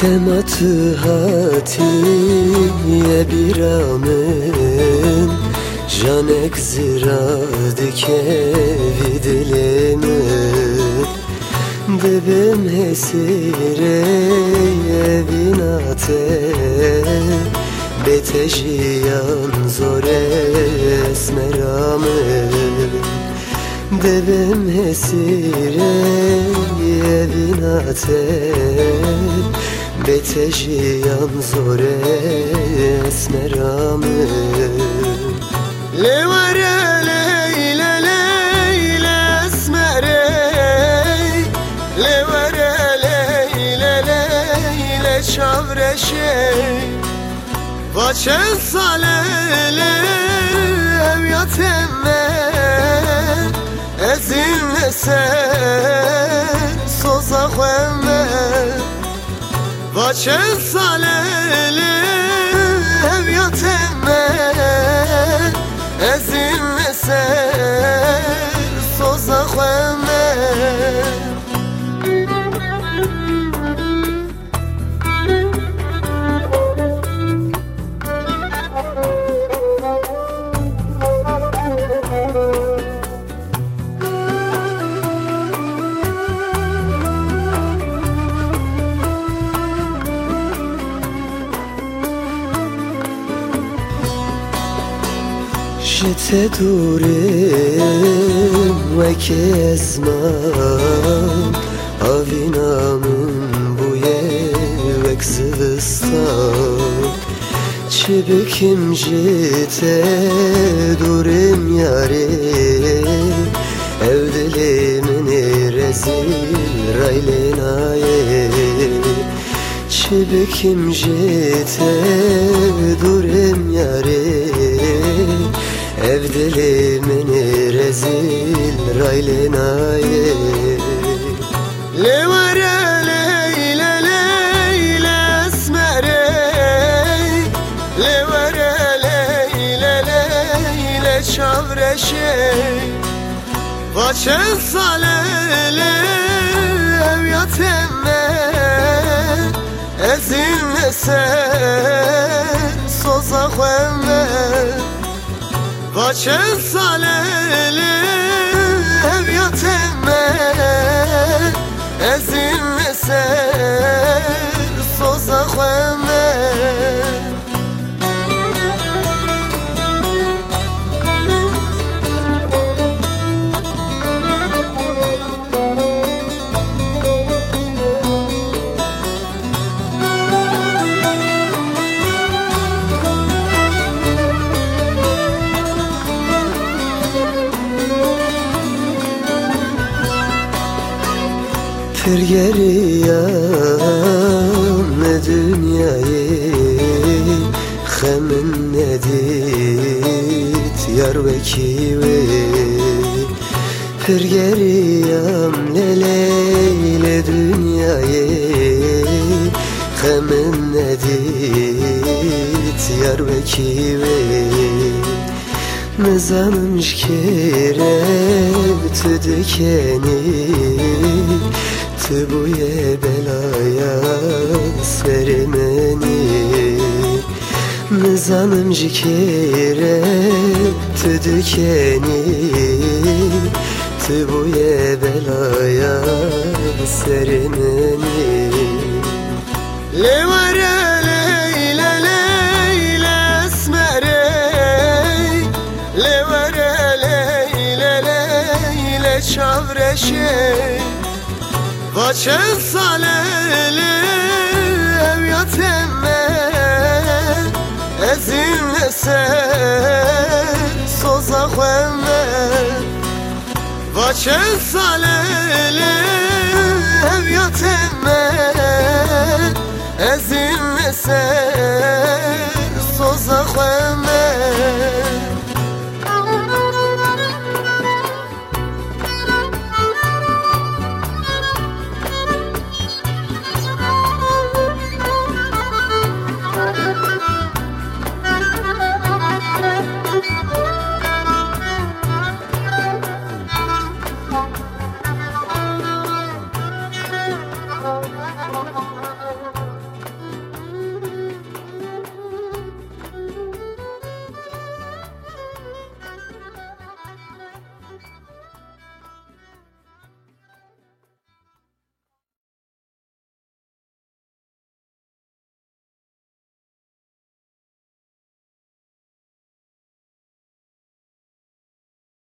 Sematı hatiye bir amın Janek zira dikevi dilimi Dibim hesire evinate Betejiyan zor esmeramı Dibim hesire evinate Betejiyan zor esmeramı Levare leyle leyle esmere Levare leyle leyle çavreşe Vaçen salele evyatemme Ezin eser soza khemme Vaçen salele evyatemme Ezin eser Jete durim ve kezmam Avinamın bu yevek zıstam Çibikim jete durim yari. Evdilimin rezil raylenaye Çibikim jete durim yari Evdilimin rezil raylenaye Levare leyle leyle esmere Levare leyle leyle çavreşe Vaçen salele evyatemme Ezin eser soza khemme Vaçen salele evyatemme Ezin eser Pir geriyam ne dünyayı Hemin nedit yar vekive Pir geriyam ne leyle dünyayı Hemin nedit yar vekive Mezanım şkere tüdükeni Tübuye belaya serimeni Mezanım şkere tüdükeni Tübuye belaya serimeni Levare leyle leyle esmere. Levare leyle leyle çavreşe Vaçen salele evyatemme Ezin eser soza khemme Vaçen salele evyatemme Ezin